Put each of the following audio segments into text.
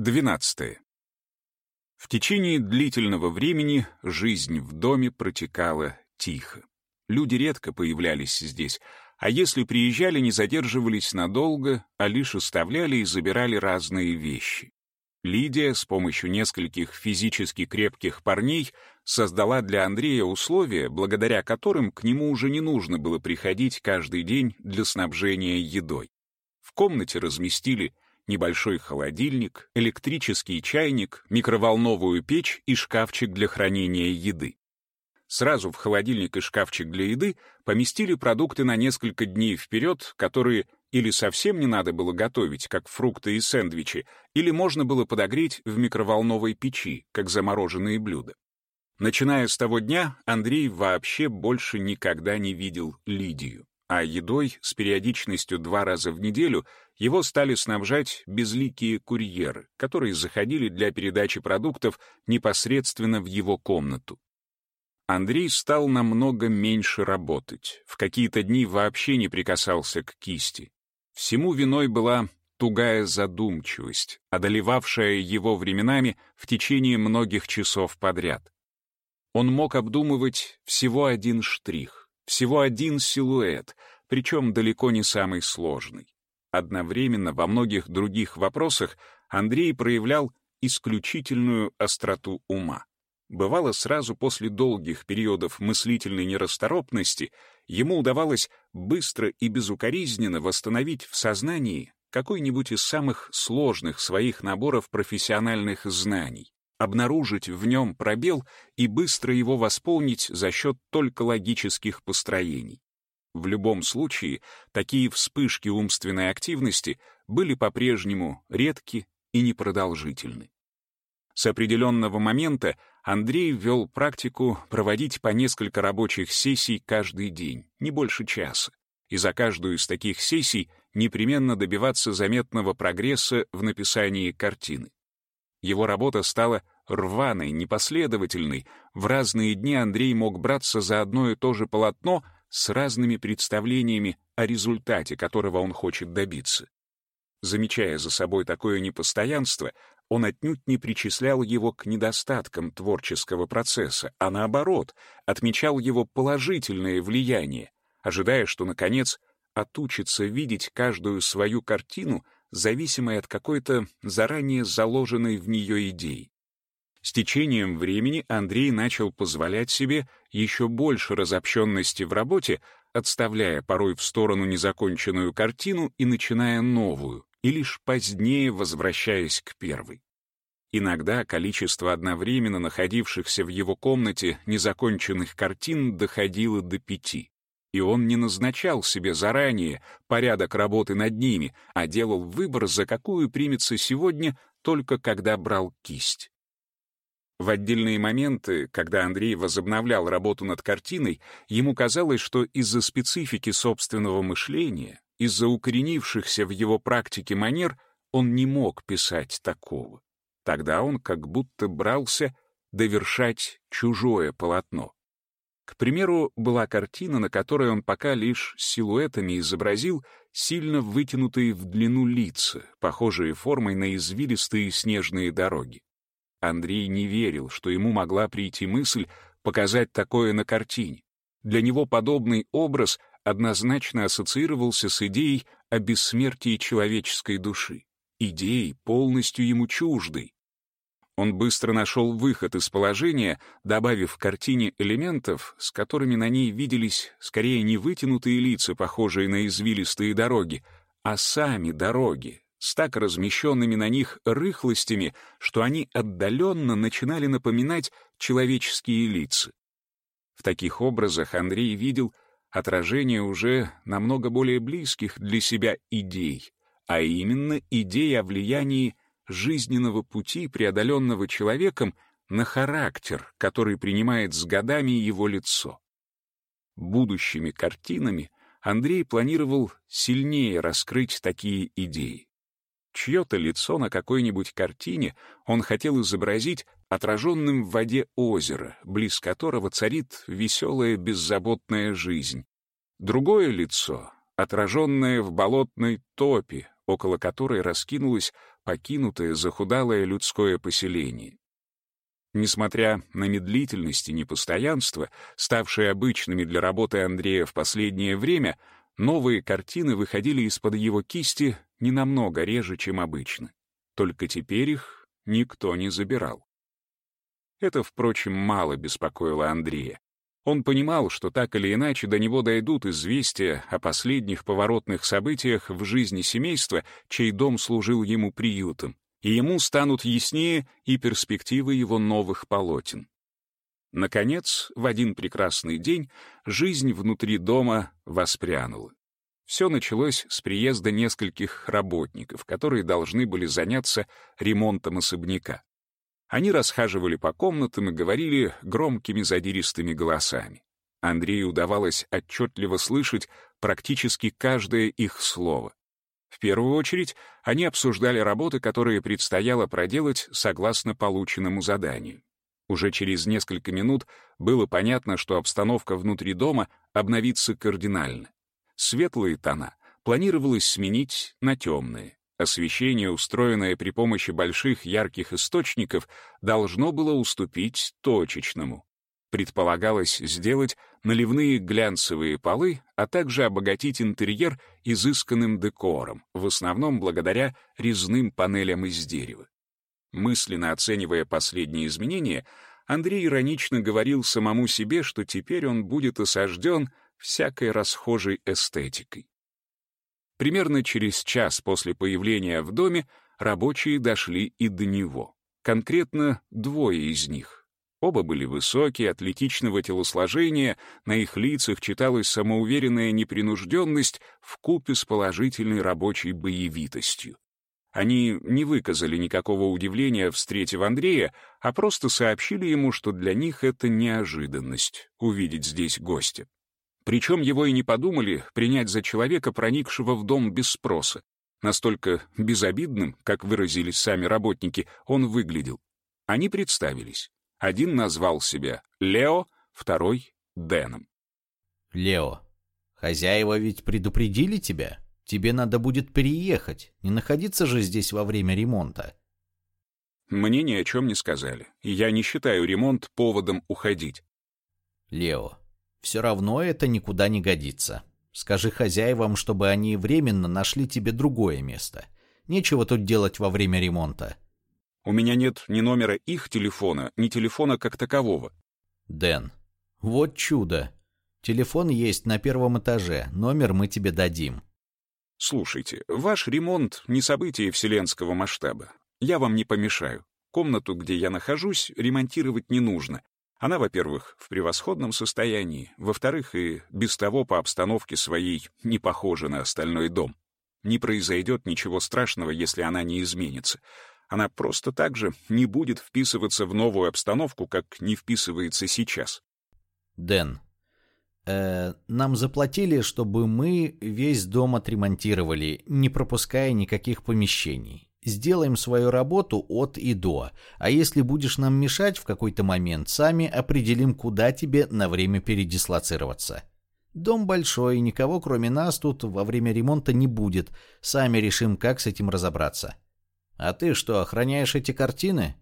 12. В течение длительного времени жизнь в доме протекала тихо. Люди редко появлялись здесь, а если приезжали, не задерживались надолго, а лишь оставляли и забирали разные вещи. Лидия с помощью нескольких физически крепких парней создала для Андрея условия, благодаря которым к нему уже не нужно было приходить каждый день для снабжения едой. В комнате разместили небольшой холодильник, электрический чайник, микроволновую печь и шкафчик для хранения еды. Сразу в холодильник и шкафчик для еды поместили продукты на несколько дней вперед, которые или совсем не надо было готовить, как фрукты и сэндвичи, или можно было подогреть в микроволновой печи, как замороженные блюда. Начиная с того дня, Андрей вообще больше никогда не видел Лидию а едой с периодичностью два раза в неделю его стали снабжать безликие курьеры, которые заходили для передачи продуктов непосредственно в его комнату. Андрей стал намного меньше работать, в какие-то дни вообще не прикасался к кисти. Всему виной была тугая задумчивость, одолевавшая его временами в течение многих часов подряд. Он мог обдумывать всего один штрих, всего один силуэт, причем далеко не самый сложный. Одновременно во многих других вопросах Андрей проявлял исключительную остроту ума. Бывало, сразу после долгих периодов мыслительной нерасторопности ему удавалось быстро и безукоризненно восстановить в сознании какой-нибудь из самых сложных своих наборов профессиональных знаний, обнаружить в нем пробел и быстро его восполнить за счет только логических построений. В любом случае, такие вспышки умственной активности были по-прежнему редки и непродолжительны. С определенного момента Андрей ввел практику проводить по несколько рабочих сессий каждый день, не больше часа, и за каждую из таких сессий непременно добиваться заметного прогресса в написании картины. Его работа стала рваной, непоследовательной. В разные дни Андрей мог браться за одно и то же полотно с разными представлениями о результате, которого он хочет добиться. Замечая за собой такое непостоянство, он отнюдь не причислял его к недостаткам творческого процесса, а наоборот, отмечал его положительное влияние, ожидая, что, наконец, отучится видеть каждую свою картину — зависимой от какой-то заранее заложенной в нее идеи. С течением времени Андрей начал позволять себе еще больше разобщенности в работе, отставляя порой в сторону незаконченную картину и начиная новую, и лишь позднее возвращаясь к первой. Иногда количество одновременно находившихся в его комнате незаконченных картин доходило до пяти и он не назначал себе заранее порядок работы над ними, а делал выбор, за какую примется сегодня, только когда брал кисть. В отдельные моменты, когда Андрей возобновлял работу над картиной, ему казалось, что из-за специфики собственного мышления, из-за укоренившихся в его практике манер, он не мог писать такого. Тогда он как будто брался довершать чужое полотно. К примеру, была картина, на которой он пока лишь силуэтами изобразил сильно вытянутые в длину лица, похожие формой на извилистые снежные дороги. Андрей не верил, что ему могла прийти мысль показать такое на картине. Для него подобный образ однозначно ассоциировался с идеей о бессмертии человеческой души, идеей, полностью ему чуждой, он быстро нашел выход из положения, добавив в картине элементов, с которыми на ней виделись скорее не вытянутые лица, похожие на извилистые дороги, а сами дороги, с так размещенными на них рыхлостями, что они отдаленно начинали напоминать человеческие лица. В таких образах Андрей видел отражение уже намного более близких для себя идей, а именно идей о влиянии жизненного пути, преодоленного человеком, на характер, который принимает с годами его лицо. Будущими картинами Андрей планировал сильнее раскрыть такие идеи. Чье-то лицо на какой-нибудь картине он хотел изобразить отраженным в воде озера, близ которого царит веселая беззаботная жизнь. Другое лицо, отраженное в болотной топе, около которой раскинулось покинутое захудалое людское поселение. Несмотря на медлительность и непостоянство, ставшие обычными для работы Андрея в последнее время, новые картины выходили из-под его кисти не намного реже, чем обычно. Только теперь их никто не забирал. Это, впрочем, мало беспокоило Андрея. Он понимал, что так или иначе до него дойдут известия о последних поворотных событиях в жизни семейства, чей дом служил ему приютом, и ему станут яснее и перспективы его новых полотен. Наконец, в один прекрасный день жизнь внутри дома воспрянула. Все началось с приезда нескольких работников, которые должны были заняться ремонтом особняка. Они расхаживали по комнатам и говорили громкими задиристыми голосами. Андрею удавалось отчетливо слышать практически каждое их слово. В первую очередь, они обсуждали работы, которые предстояло проделать согласно полученному заданию. Уже через несколько минут было понятно, что обстановка внутри дома обновится кардинально. Светлые тона планировалось сменить на темные. Освещение, устроенное при помощи больших ярких источников, должно было уступить точечному. Предполагалось сделать наливные глянцевые полы, а также обогатить интерьер изысканным декором, в основном благодаря резным панелям из дерева. Мысленно оценивая последние изменения, Андрей иронично говорил самому себе, что теперь он будет осажден всякой расхожей эстетикой. Примерно через час после появления в доме рабочие дошли и до него. Конкретно двое из них. Оба были высокие, атлетичного телосложения, на их лицах читалась самоуверенная непринужденность в купе с положительной рабочей боевитостью. Они не выказали никакого удивления, встретив Андрея, а просто сообщили ему, что для них это неожиданность — увидеть здесь гостя. Причем его и не подумали принять за человека, проникшего в дом без спроса. Настолько безобидным, как выразились сами работники, он выглядел. Они представились. Один назвал себя Лео, второй — Дэном. «Лео, хозяева ведь предупредили тебя? Тебе надо будет переехать, не находиться же здесь во время ремонта». Мне ни о чем не сказали, и я не считаю ремонт поводом уходить. «Лео, все равно это никуда не годится. Скажи хозяевам, чтобы они временно нашли тебе другое место. Нечего тут делать во время ремонта. У меня нет ни номера их телефона, ни телефона как такового. Дэн, вот чудо. Телефон есть на первом этаже, номер мы тебе дадим. Слушайте, ваш ремонт не событие вселенского масштаба. Я вам не помешаю. Комнату, где я нахожусь, ремонтировать не нужно. Она, во-первых, в превосходном состоянии, во-вторых, и без того по обстановке своей не похожа на остальной дом. Не произойдет ничего страшного, если она не изменится. Она просто так же не будет вписываться в новую обстановку, как не вписывается сейчас. Дэн, э, нам заплатили, чтобы мы весь дом отремонтировали, не пропуская никаких помещений. Сделаем свою работу от и до, а если будешь нам мешать в какой-то момент, сами определим, куда тебе на время передислоцироваться. Дом большой, никого кроме нас тут во время ремонта не будет, сами решим, как с этим разобраться. А ты что, охраняешь эти картины?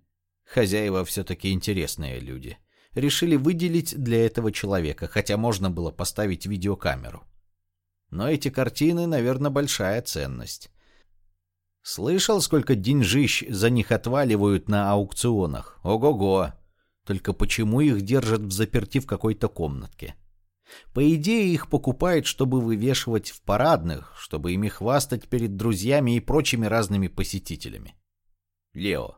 Хозяева все-таки интересные люди. Решили выделить для этого человека, хотя можно было поставить видеокамеру. Но эти картины, наверное, большая ценность. Слышал, сколько деньжищ за них отваливают на аукционах? Ого-го! Только почему их держат в заперти в какой-то комнатке? По идее, их покупают, чтобы вывешивать в парадных, чтобы ими хвастать перед друзьями и прочими разными посетителями. Лео,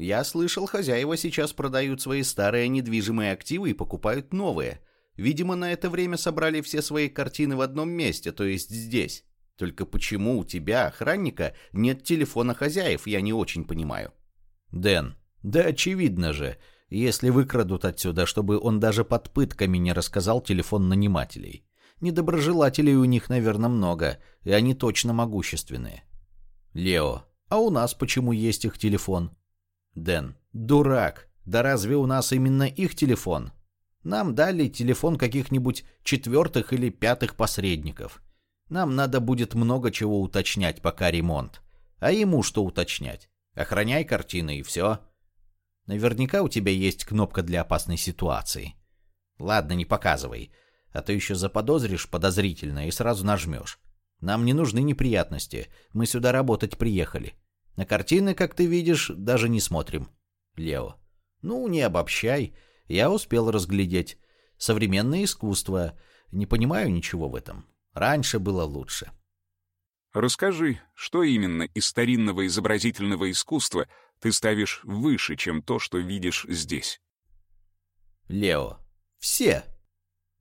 я слышал, хозяева сейчас продают свои старые недвижимые активы и покупают новые. Видимо, на это время собрали все свои картины в одном месте, то есть здесь. Только почему у тебя, охранника, нет телефона хозяев, я не очень понимаю. Дэн, да очевидно же, если выкрадут отсюда, чтобы он даже под пытками не рассказал телефон нанимателей. Недоброжелателей у них, наверное, много, и они точно могущественные. Лео, а у нас почему есть их телефон? Дэн, дурак, да разве у нас именно их телефон? Нам дали телефон каких-нибудь четвертых или пятых посредников. Нам надо будет много чего уточнять, пока ремонт. А ему что уточнять? Охраняй картины и все. Наверняка у тебя есть кнопка для опасной ситуации. Ладно, не показывай, а то еще заподозришь подозрительно и сразу нажмешь. Нам не нужны неприятности, мы сюда работать приехали. На картины, как ты видишь, даже не смотрим. Лео. Ну, не обобщай. Я успел разглядеть. Современное искусство. Не понимаю ничего в этом. Раньше было лучше. Расскажи, что именно из старинного изобразительного искусства ты ставишь выше, чем то, что видишь здесь? Лео. Все.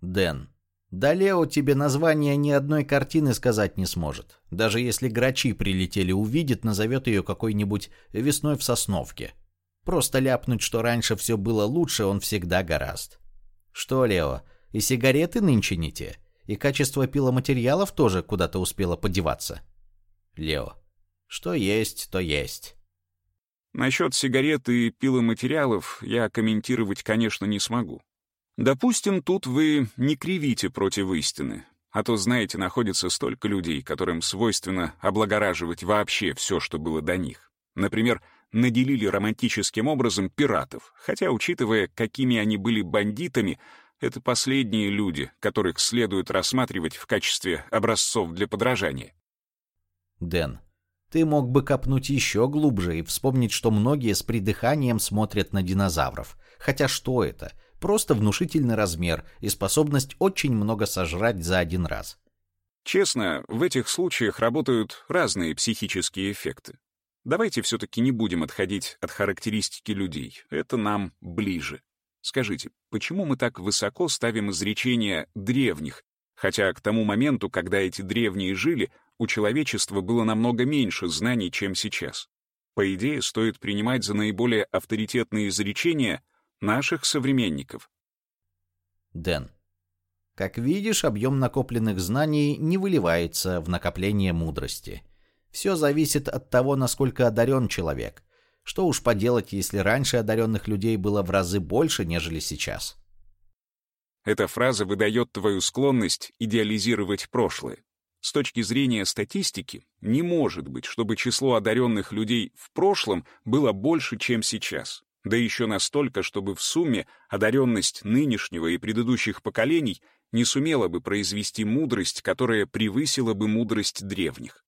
Дэн. Да Лео тебе название ни одной картины сказать не сможет. Даже если грачи прилетели увидит, назовет ее какой-нибудь «Весной в Сосновке». Просто ляпнуть, что раньше все было лучше, он всегда гораст. Что, Лео, и сигареты нынче не те? И качество пиломатериалов тоже куда-то успело подеваться? Лео. Что есть, то есть. Насчет сигарет и пиломатериалов я комментировать, конечно, не смогу. Допустим, тут вы не кривите против истины, а то, знаете, находится столько людей, которым свойственно облагораживать вообще все, что было до них. Например, наделили романтическим образом пиратов, хотя, учитывая, какими они были бандитами, это последние люди, которых следует рассматривать в качестве образцов для подражания. Дэн, ты мог бы копнуть еще глубже и вспомнить, что многие с придыханием смотрят на динозавров. Хотя что это? Просто внушительный размер и способность очень много сожрать за один раз. Честно, в этих случаях работают разные психические эффекты. Давайте все-таки не будем отходить от характеристики людей. Это нам ближе. Скажите, почему мы так высоко ставим изречения древних, хотя к тому моменту, когда эти древние жили, у человечества было намного меньше знаний, чем сейчас? По идее, стоит принимать за наиболее авторитетные изречения наших современников. Дэн. Как видишь, объем накопленных знаний не выливается в накопление мудрости. Все зависит от того, насколько одарен человек. Что уж поделать, если раньше одаренных людей было в разы больше, нежели сейчас. Эта фраза выдает твою склонность идеализировать прошлое. С точки зрения статистики, не может быть, чтобы число одаренных людей в прошлом было больше, чем сейчас. Да еще настолько, чтобы в сумме одаренность нынешнего и предыдущих поколений не сумела бы произвести мудрость, которая превысила бы мудрость древних.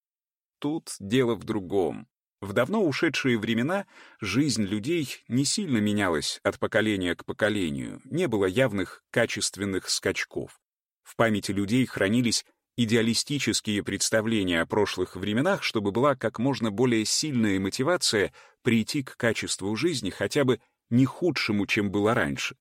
Тут дело в другом. В давно ушедшие времена жизнь людей не сильно менялась от поколения к поколению, не было явных качественных скачков. В памяти людей хранились идеалистические представления о прошлых временах, чтобы была как можно более сильная мотивация прийти к качеству жизни хотя бы не худшему, чем было раньше.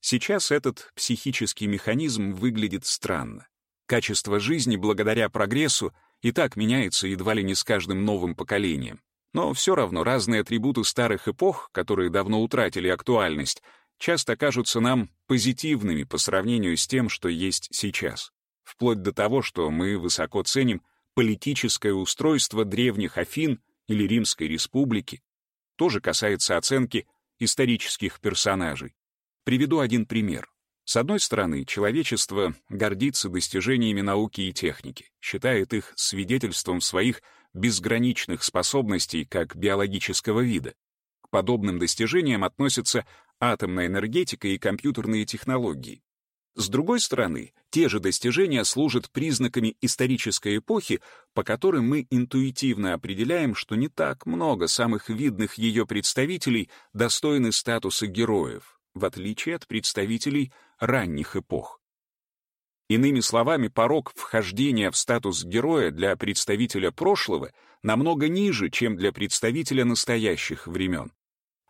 Сейчас этот психический механизм выглядит странно. Качество жизни благодаря прогрессу и так меняется едва ли не с каждым новым поколением. Но все равно разные атрибуты старых эпох, которые давно утратили актуальность, часто кажутся нам позитивными по сравнению с тем, что есть сейчас. Вплоть до того, что мы высоко ценим политическое устройство древних Афин или Римской республики. Тоже касается оценки исторических персонажей. Приведу один пример. С одной стороны, человечество гордится достижениями науки и техники, считает их свидетельством своих безграничных способностей как биологического вида. К подобным достижениям относятся атомная энергетика и компьютерные технологии. С другой стороны, те же достижения служат признаками исторической эпохи, по которым мы интуитивно определяем, что не так много самых видных ее представителей достойны статуса героев, в отличие от представителей ранних эпох. Иными словами, порог вхождения в статус героя для представителя прошлого намного ниже, чем для представителя настоящих времен.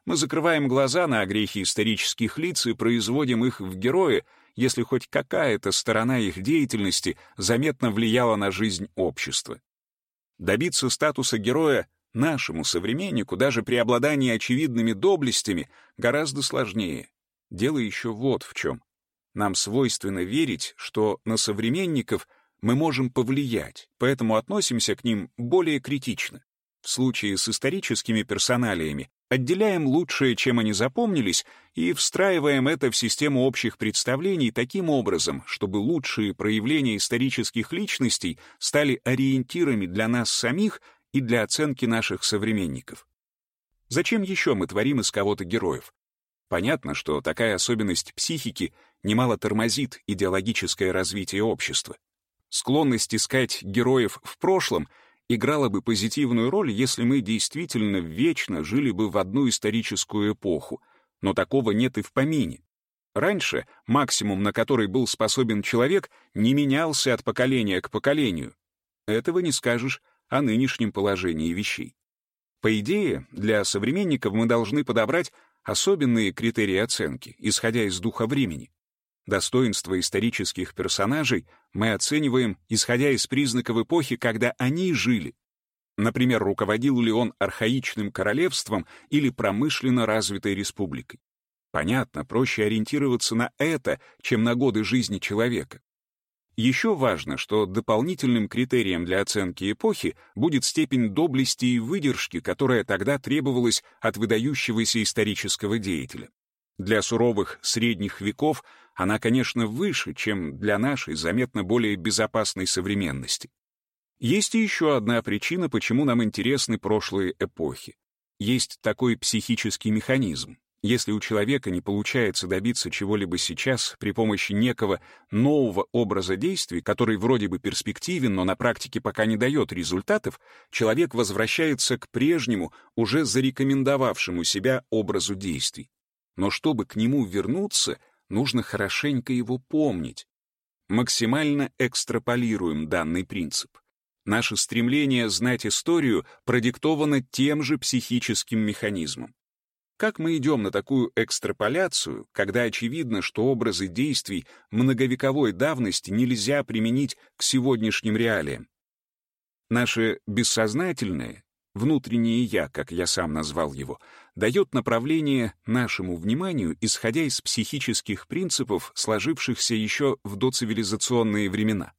Мы закрываем глаза на огрехи исторических лиц и производим их в герои, если хоть какая-то сторона их деятельности заметно влияла на жизнь общества. Добиться статуса героя нашему современнику даже при обладании очевидными доблестями гораздо сложнее. Дело еще вот в чем. Нам свойственно верить, что на современников мы можем повлиять, поэтому относимся к ним более критично. В случае с историческими персоналиями Отделяем лучшее, чем они запомнились, и встраиваем это в систему общих представлений таким образом, чтобы лучшие проявления исторических личностей стали ориентирами для нас самих и для оценки наших современников. Зачем еще мы творим из кого-то героев? Понятно, что такая особенность психики немало тормозит идеологическое развитие общества. Склонность искать героев в прошлом играла бы позитивную роль, если мы действительно вечно жили бы в одну историческую эпоху, но такого нет и в помине. Раньше максимум, на который был способен человек, не менялся от поколения к поколению. Этого не скажешь о нынешнем положении вещей. По идее, для современников мы должны подобрать особенные критерии оценки, исходя из духа времени. Достоинства исторических персонажей мы оцениваем, исходя из признаков эпохи, когда они жили. Например, руководил ли он архаичным королевством или промышленно развитой республикой. Понятно, проще ориентироваться на это, чем на годы жизни человека. Еще важно, что дополнительным критерием для оценки эпохи будет степень доблести и выдержки, которая тогда требовалась от выдающегося исторического деятеля. Для суровых средних веков она, конечно, выше, чем для нашей заметно более безопасной современности. Есть и еще одна причина, почему нам интересны прошлые эпохи. Есть такой психический механизм. Если у человека не получается добиться чего-либо сейчас при помощи некого нового образа действий, который вроде бы перспективен, но на практике пока не дает результатов, человек возвращается к прежнему, уже зарекомендовавшему себя образу действий. Но чтобы к нему вернуться, нужно хорошенько его помнить. Максимально экстраполируем данный принцип. Наше стремление знать историю продиктовано тем же психическим механизмом. Как мы идем на такую экстраполяцию, когда очевидно, что образы действий многовековой давности нельзя применить к сегодняшним реалиям? Наше бессознательное, внутреннее «я», как я сам назвал его, дает направление нашему вниманию, исходя из психических принципов, сложившихся еще в доцивилизационные времена.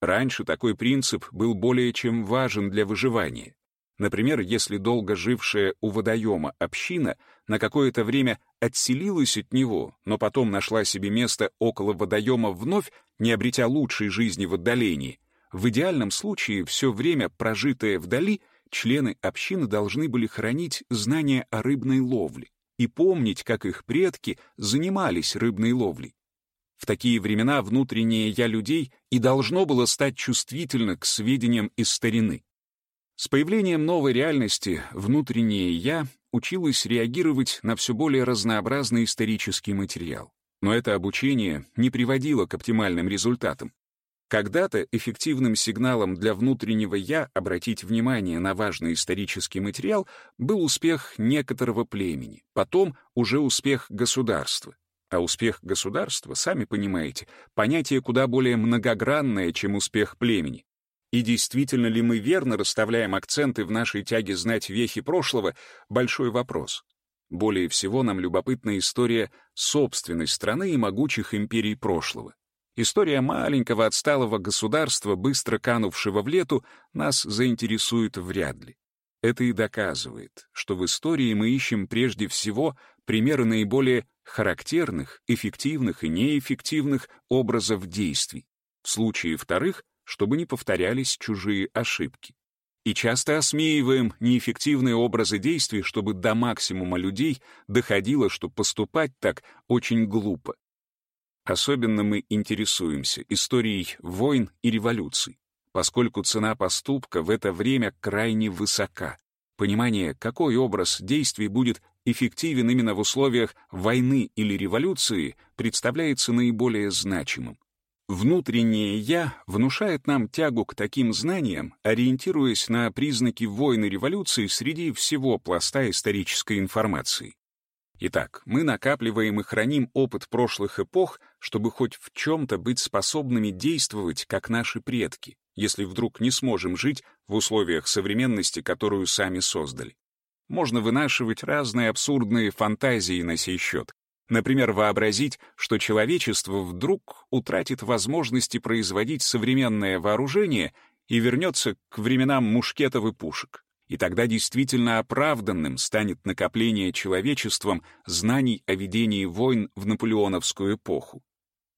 Раньше такой принцип был более чем важен для выживания. Например, если долго жившая у водоема община на какое-то время отселилась от него, но потом нашла себе место около водоема вновь, не обретя лучшей жизни в отдалении, в идеальном случае все время, прожитое вдали, члены общины должны были хранить знания о рыбной ловле и помнить, как их предки занимались рыбной ловлей. В такие времена внутреннее «я» людей и должно было стать чувствительно к сведениям из старины. С появлением новой реальности внутреннее «я» училось реагировать на все более разнообразный исторический материал. Но это обучение не приводило к оптимальным результатам. Когда-то эффективным сигналом для внутреннего «я» обратить внимание на важный исторический материал был успех некоторого племени, потом уже успех государства. А успех государства, сами понимаете, понятие куда более многогранное, чем успех племени. И действительно ли мы верно расставляем акценты в нашей тяге знать вехи прошлого — большой вопрос. Более всего нам любопытна история собственной страны и могучих империй прошлого. История маленького отсталого государства, быстро канувшего в лету, нас заинтересует вряд ли. Это и доказывает, что в истории мы ищем прежде всего примеры наиболее характерных, эффективных и неэффективных образов действий. В случае вторых, чтобы не повторялись чужие ошибки. И часто осмеиваем неэффективные образы действий, чтобы до максимума людей доходило, что поступать так очень глупо. Особенно мы интересуемся историей войн и революций, поскольку цена поступка в это время крайне высока. Понимание, какой образ действий будет эффективен именно в условиях войны или революции, представляется наиболее значимым. Внутреннее «я» внушает нам тягу к таким знаниям, ориентируясь на признаки войны революции среди всего пласта исторической информации. Итак, мы накапливаем и храним опыт прошлых эпох, чтобы хоть в чем-то быть способными действовать, как наши предки, если вдруг не сможем жить в условиях современности, которую сами создали. Можно вынашивать разные абсурдные фантазии на сей счет. Например, вообразить, что человечество вдруг утратит возможности производить современное вооружение и вернется к временам мушкетов и пушек. И тогда действительно оправданным станет накопление человечеством знаний о ведении войн в наполеоновскую эпоху.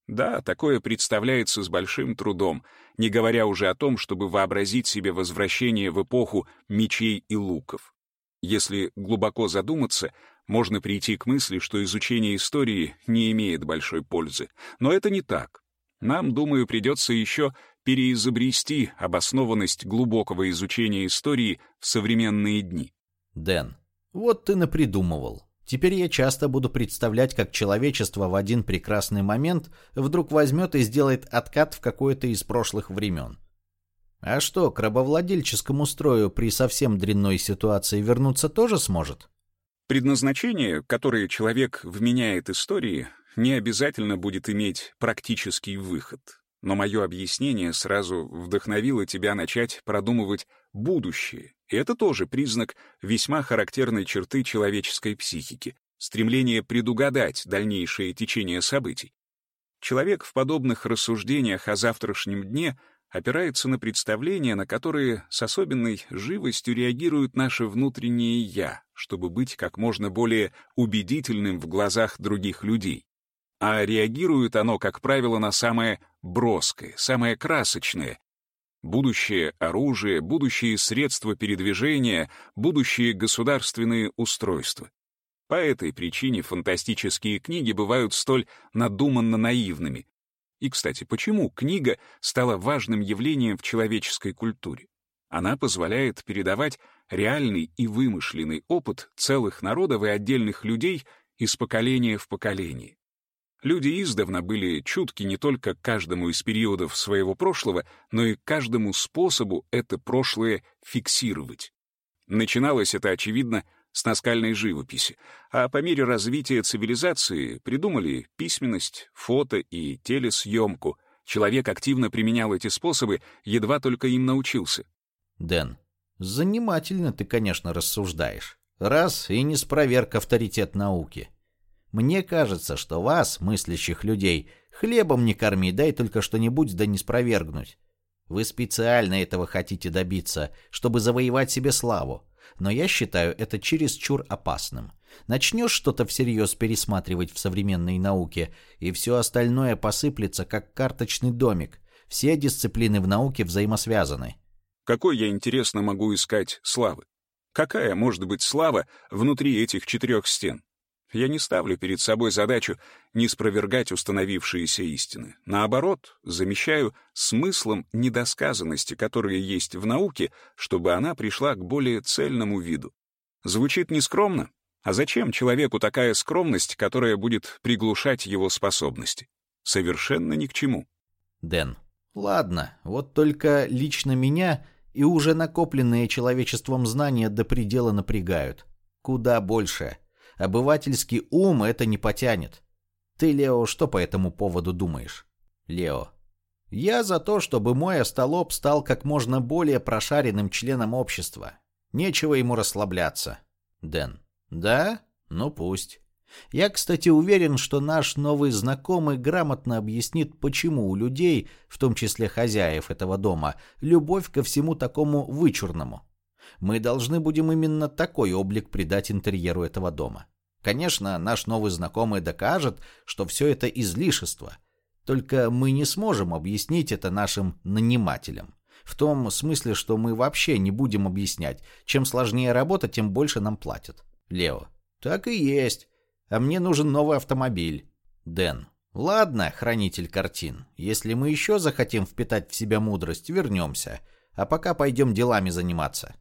Да, такое представляется с большим трудом, не говоря уже о том, чтобы вообразить себе возвращение в эпоху мечей и луков. Если глубоко задуматься, можно прийти к мысли, что изучение истории не имеет большой пользы. Но это не так. Нам, думаю, придется еще переизобрести обоснованность глубокого изучения истории в современные дни. Дэн, вот ты напридумывал. Теперь я часто буду представлять, как человечество в один прекрасный момент вдруг возьмет и сделает откат в какое-то из прошлых времен. А что, к рабовладельческому строю при совсем дрянной ситуации вернуться тоже сможет? Предназначение, которое человек вменяет истории, не обязательно будет иметь практический выход. Но мое объяснение сразу вдохновило тебя начать продумывать будущее. И это тоже признак весьма характерной черты человеческой психики — стремление предугадать дальнейшее течение событий. Человек в подобных рассуждениях о завтрашнем дне опирается на представления, на которые с особенной живостью реагирует наше внутреннее «я», чтобы быть как можно более убедительным в глазах других людей. А реагирует оно, как правило, на самое броское, самое красочное, будущее оружие, будущие средства передвижения, будущие государственные устройства. По этой причине фантастические книги бывают столь надуманно наивными. И, кстати, почему книга стала важным явлением в человеческой культуре? Она позволяет передавать реальный и вымышленный опыт целых народов и отдельных людей из поколения в поколение. Люди издавна были чутки не только к каждому из периодов своего прошлого, но и к каждому способу это прошлое фиксировать. Начиналось это, очевидно, с наскальной живописи, а по мере развития цивилизации придумали письменность, фото и телесъемку. Человек активно применял эти способы, едва только им научился. Дэн, занимательно ты, конечно, рассуждаешь. Раз и не спроверк авторитет науки. Мне кажется, что вас, мыслящих людей, хлебом не корми, дай только что-нибудь да не спровергнуть. Вы специально этого хотите добиться, чтобы завоевать себе славу. Но я считаю это чересчур опасным. Начнешь что-то всерьез пересматривать в современной науке, и все остальное посыплется, как карточный домик. Все дисциплины в науке взаимосвязаны. Какой я, интересно, могу искать славы? Какая может быть слава внутри этих четырех стен? Я не ставлю перед собой задачу не спровергать установившиеся истины. Наоборот, замещаю смыслом недосказанности, которые есть в науке, чтобы она пришла к более цельному виду. Звучит нескромно? А зачем человеку такая скромность, которая будет приглушать его способности? Совершенно ни к чему. Дэн, ладно, вот только лично меня и уже накопленные человечеством знания до предела напрягают. Куда больше. Обывательский ум это не потянет. Ты, Лео, что по этому поводу думаешь? Лео. Я за то, чтобы мой остолоп стал как можно более прошаренным членом общества. Нечего ему расслабляться. Дэн. Да? Ну пусть. Я, кстати, уверен, что наш новый знакомый грамотно объяснит, почему у людей, в том числе хозяев этого дома, любовь ко всему такому вычурному. Мы должны будем именно такой облик придать интерьеру этого дома. Конечно, наш новый знакомый докажет, что все это излишество. Только мы не сможем объяснить это нашим нанимателям. В том смысле, что мы вообще не будем объяснять. Чем сложнее работа, тем больше нам платят. Лео. Так и есть. А мне нужен новый автомобиль. Дэн. Ладно, хранитель картин. Если мы еще захотим впитать в себя мудрость, вернемся. А пока пойдем делами заниматься.